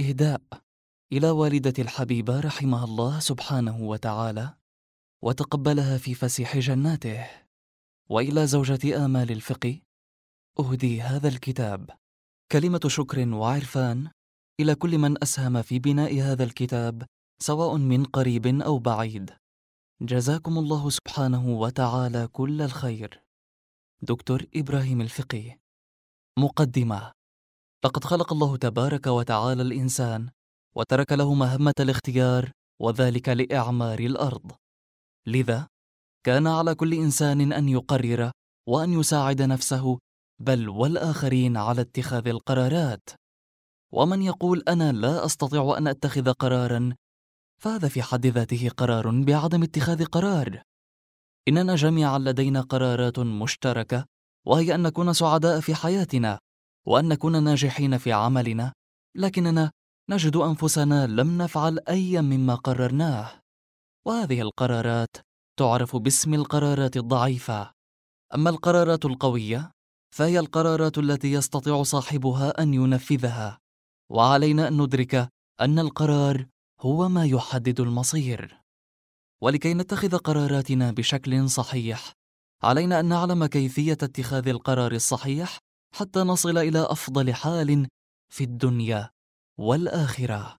إهداء إلى والدتي الحبيبة رحمها الله سبحانه وتعالى وتقبلها في فسيح جناته. وإلى زوجة آمال الفقي أهدي هذا الكتاب. كلمة شكر وعرفان إلى كل من أسهم في بناء هذا الكتاب سواء من قريب أو بعيد. جزاكم الله سبحانه وتعالى كل الخير. دكتور إبراهيم الفقي مقدمة. لقد خلق الله تبارك وتعالى الإنسان وترك له مهمة الاختيار وذلك لإعمار الأرض. لذا كان على كل إنسان أن يقرر وأن يساعد نفسه بل والآخرين على اتخاذ القرارات. ومن يقول أنا لا أستطيع أن أتخذ قرارا فهذا في حد ذاته قرار بعدم اتخاذ قرار. إننا جميعا لدينا قرارات مشتركة وهي أن نكون سعداء في حياتنا. وأن نكون ناجحين في عملنا لكننا نجد أنفسنا لم نفعل أي مما قررناه. وهذه القرارات تعرف باسم القرارات الضعيفة. أما القرارات القوية فهي القرارات التي يستطيع صاحبها أن ينفذها. وعلينا أن ندرك أن القرار هو ما يحدد المصير. ولكي نتخذ قراراتنا بشكل صحيح علينا أن نعلم كيفية اتخاذ القرار الصحيح حتى نصل إلى أفضل حال في الدنيا والآخرة.